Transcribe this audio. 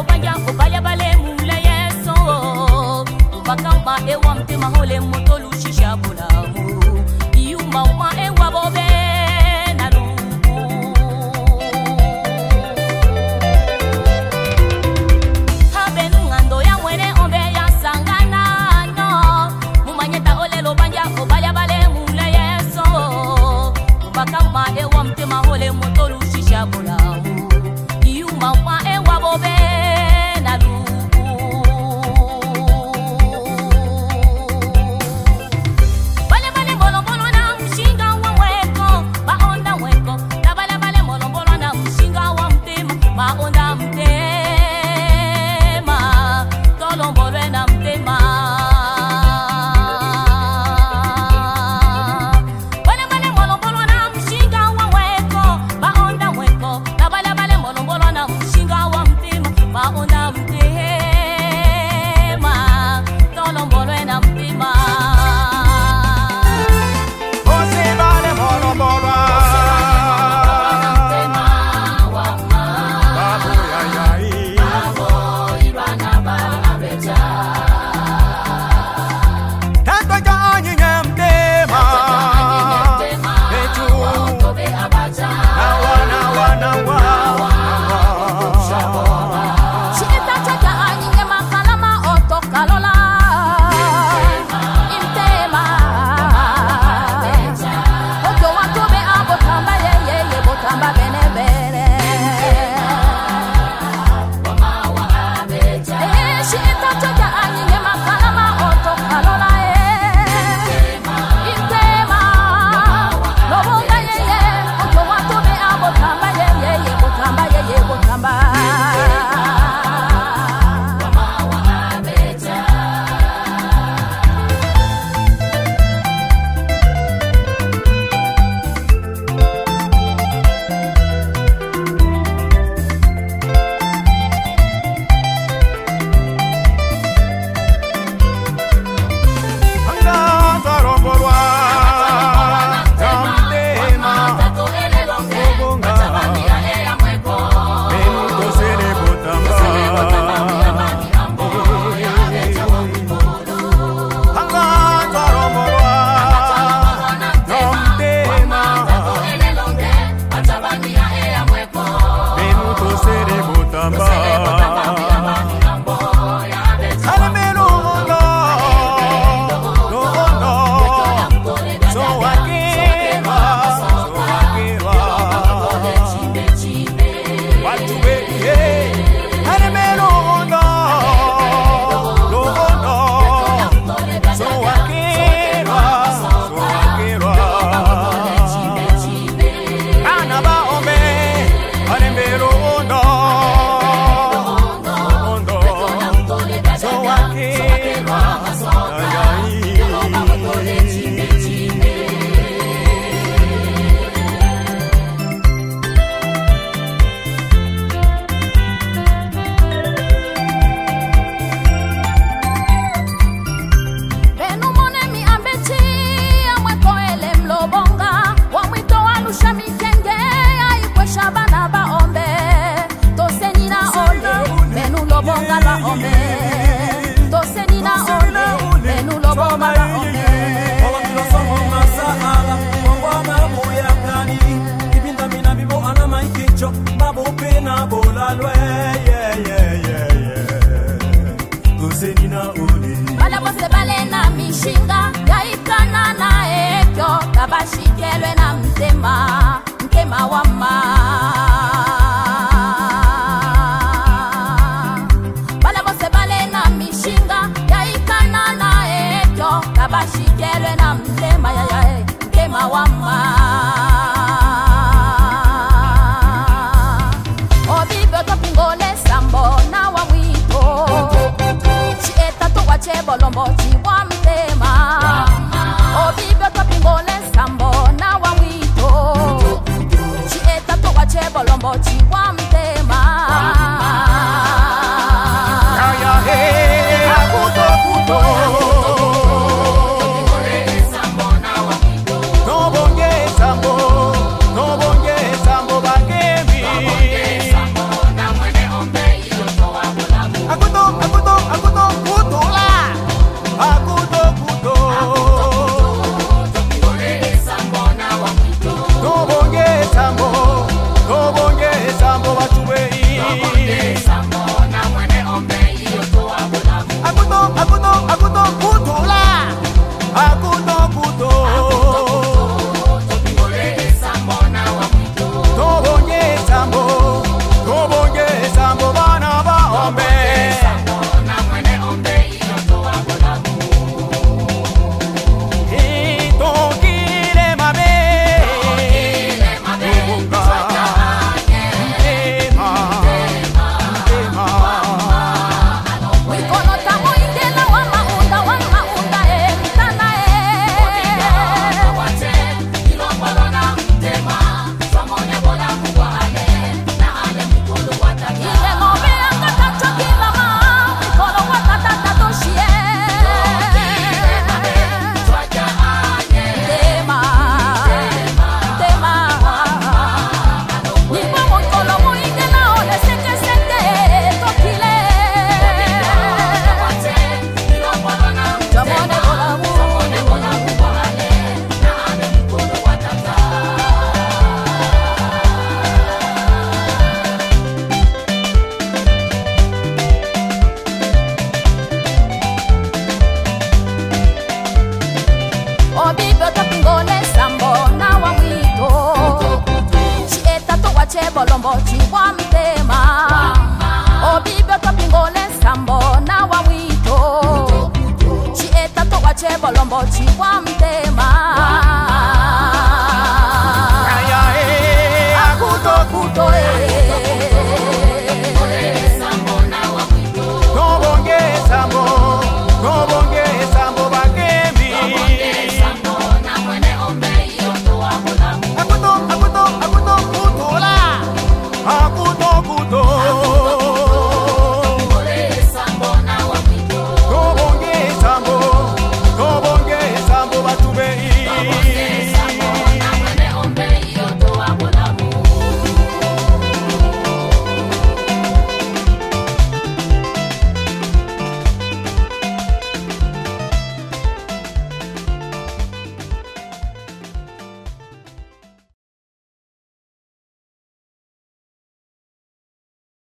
obaya obaya bale mule yeso obaka ma ewa mtema running, baby. na uli Bala bose bale na mishinga Ya ikana na ekyo Kabashi kelwe na mtema Mkema wama Bala bose bale na mishinga Ya ikana na ekyo Kabashi kelwe na mtema Mkema wama Mkema wama Bolombo, Kolombo Chiwa Mtema. Obibyo topingole Sambo na wawito Chieta towache Bolombo Chiwa Mtema. Vamos